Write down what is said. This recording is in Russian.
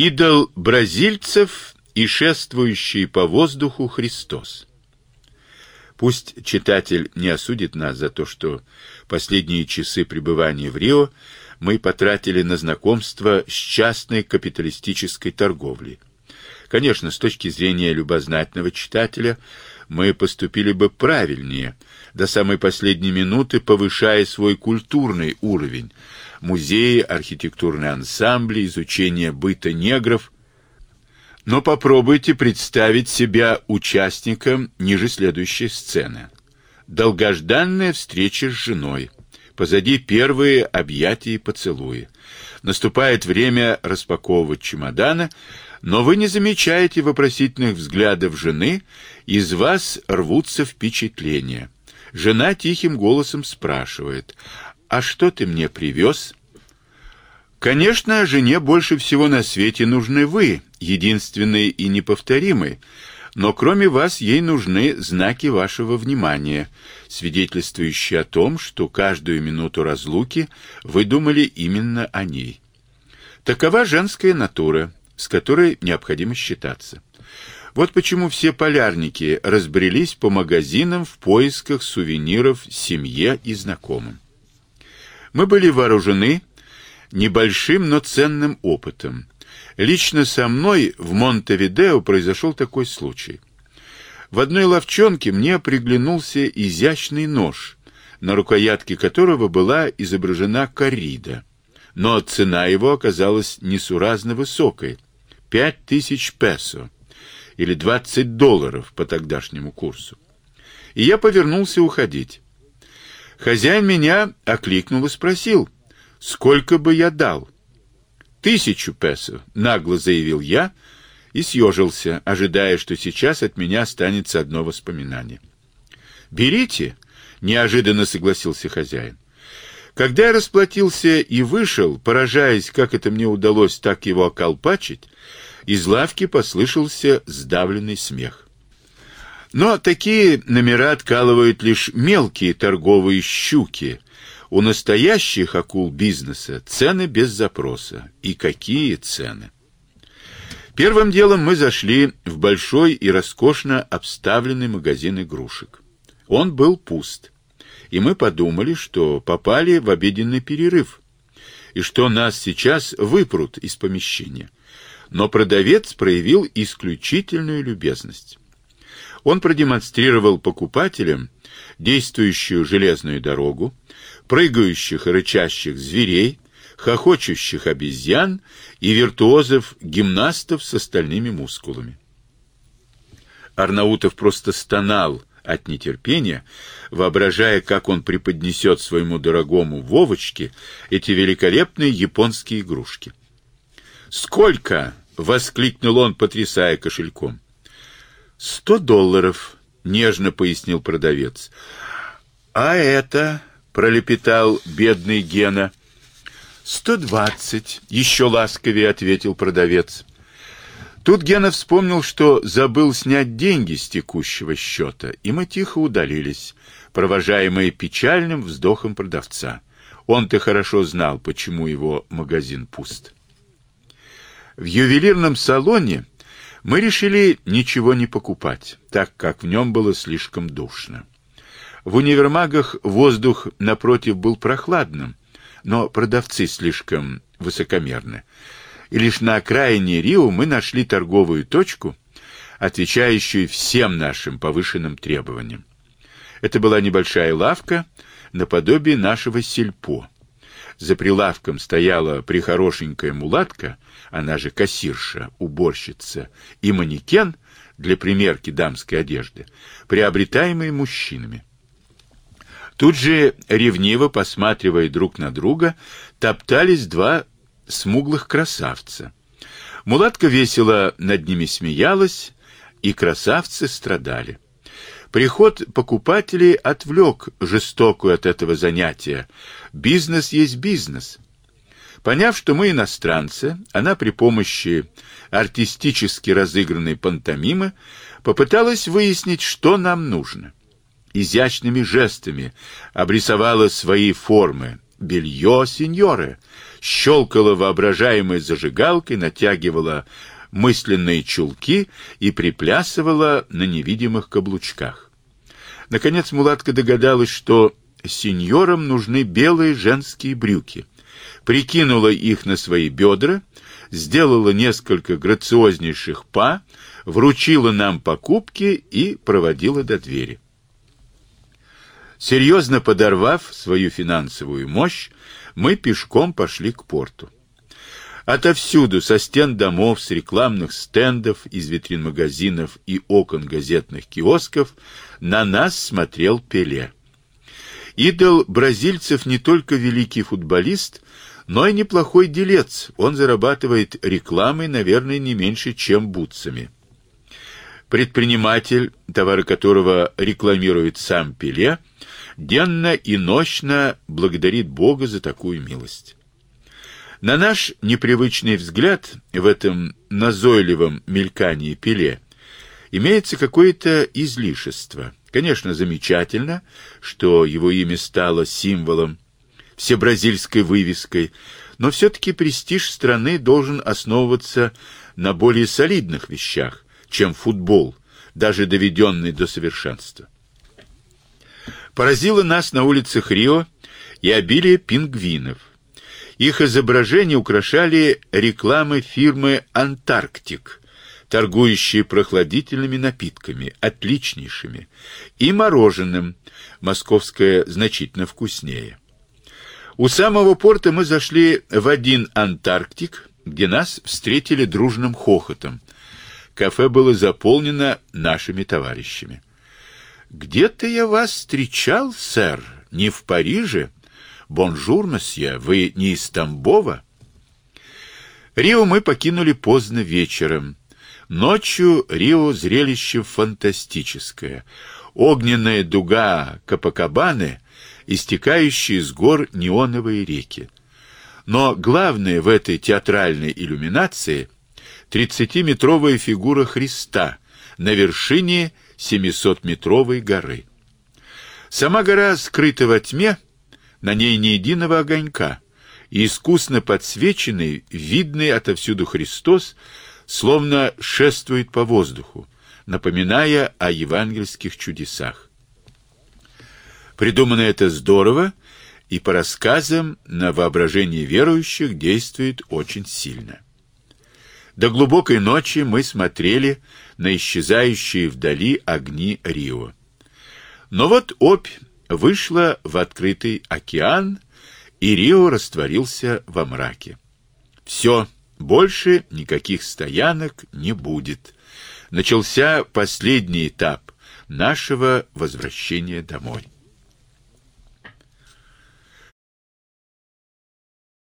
Идол бразильцев и шествующий по воздуху Христос. Пусть читатель не осудит нас за то, что последние часы пребывания в Рио мы потратили на знакомство с частной капиталистической торговлей. Конечно, с точки зрения любознательного читателя, мы поступили бы правильнее, до самой последней минуты повышая свой культурный уровень. Музеи, архитектурные ансамбли, изучение быта негров. Но попробуйте представить себя участником ниже следующей сцены. Долгожданная встреча с женой. Позади первые объятия и поцелуи. Наступает время распаковывать чемоданы, но вы не замечаете вопросительных взглядов жены, из вас рвутся впечатления. Жена тихим голосом спрашивает: "А что ты мне привез?» Конечно, жене больше всего на свете нужны вы, единственный и неповторимый. Но кроме вас ей нужны знаки вашего внимания, свидетельствующие о том, что каждую минуту разлуки вы думали именно о ней. Такова женская натура, с которой необходимо считаться. Вот почему все полярники разбрелись по магазинам в поисках сувениров семье и знакомым. Мы были вооружены небольшим, но ценным опытом. Лично со мной в Монтевидео произошел такой случай. В одной лавчонке мне приглянулся изящный нож, на рукоятке которого была изображена коррида, но цена его оказалась несуразно высокой пять тысяч песо или двадцать долларов по тогдашнему курсу. И я повернулся уходить. Хозяин меня окликнул и спросил: "Сколько бы я дал?" «Тысячу песо", нагло заявил я и съежился, ожидая, что сейчас от меня останется одно воспоминание. "Берите", неожиданно согласился хозяин. Когда я расплатился и вышел, поражаясь, как это мне удалось так его околпачить, из лавки послышался сдавленный смех. Но такие номера откалывают лишь мелкие торговые щуки. У настоящих акул бизнеса цены без запроса. И какие цены? Первым делом мы зашли в большой и роскошно обставленный магазин игрушек. Он был пуст и мы подумали, что попали в обеденный перерыв и что нас сейчас выпрут из помещения. Но продавец проявил исключительную любезность. Он продемонстрировал покупателям действующую железную дорогу, прыгающих и рычащих зверей, хохочущих обезьян и виртуозов гимнастов с остальными мускулами. Арнаутов просто стонал от нетерпения, воображая, как он преподнесет своему дорогому Вовочке эти великолепные японские игрушки. «Сколько?» — воскликнул он, потрясая кошельком. «Сто долларов», — нежно пояснил продавец. «А это?» — пролепетал бедный Гена. «Сто двадцать», — еще ласковее ответил продавец. Тут Гена вспомнил, что забыл снять деньги с текущего счета, и мы тихо удалились, провожаемые печальным вздохом продавца. Он-то хорошо знал, почему его магазин пуст. В ювелирном салоне мы решили ничего не покупать, так как в нем было слишком душно. В универмагах воздух напротив был прохладным, но продавцы слишком высокомерны и лишь на окраине Рио мы нашли торговую точку, отвечающую всем нашим повышенным требованиям. Это была небольшая лавка наподобие нашего сельпо. За прилавком стояла прихорошенькая мулатка, она же кассирша, уборщица, и манекен для примерки дамской одежды, приобретаемые мужчинами. Тут же, ревниво посматривая друг на друга, топтались два смуглых красавца. Мулатка весело над ними смеялась, и красавцы страдали. Приход покупателей отвлек жестокую от этого занятия. Бизнес есть бизнес. Поняв, что мы иностранцы, она при помощи артистически разыгранной пантомимы попыталась выяснить, что нам нужно. Изящными жестами обрисовала свои формы, белье сеньоры, щелкала воображаемой зажигалкой, натягивала мысленные чулки и приплясывала на невидимых каблучках. Наконец мулатка догадалась, что сеньорам нужны белые женские брюки. Прикинула их на свои бедра, сделала несколько грациознейших па, вручила нам покупки и проводила до двери. Серьезно подорвав свою финансовую мощь, мы пешком пошли к порту. Отовсюду, со стен домов, с рекламных стендов, из витрин магазинов и окон газетных киосков, на нас смотрел Пеле. Идол бразильцев не только великий футболист, но и неплохой делец. Он зарабатывает рекламой, наверное, не меньше, чем бутсами. Предприниматель, товары которого рекламирует сам Пеле, денно и ночно благодарит Бога за такую милость. На наш непривычный взгляд в этом назойливом мелькании Пеле имеется какое-то излишество. Конечно, замечательно, что его имя стало символом всебразильской вывеской, но все-таки престиж страны должен основываться на более солидных вещах, чем футбол, даже доведенный до совершенства. Поразило нас на улицах Рио и обилие пингвинов. Их изображения украшали рекламы фирмы «Антарктик», торгующие прохладительными напитками, отличнейшими, и мороженым, московское значительно вкуснее. У самого порта мы зашли в один «Антарктик», где нас встретили дружным хохотом. Кафе было заполнено нашими товарищами. «Где-то я вас встречал, сэр, не в Париже?» «Бонжур, месье, вы не из Тамбова?» Рио мы покинули поздно вечером. Ночью Рио зрелище фантастическое. Огненная дуга Копакабаны, истекающие с гор неоновые реки. Но главное в этой театральной иллюминации — тридцатиметровая фигура Христа на вершине семисотметровой горы. Сама гора скрыта во тьме, на ней ни единого огонька, и искусно подсвеченный, видный отовсюду Христос, словно шествует по воздуху, напоминая о евангельских чудесах. Придумано это здорово, и по рассказам на воображение верующих действует очень сильно. До глубокой ночи мы смотрели на исчезающие вдали огни Рио. Но вот опь вышла в открытый океан, и Рио растворился во мраке. Все, больше никаких стоянок не будет. Начался последний этап нашего возвращения домой.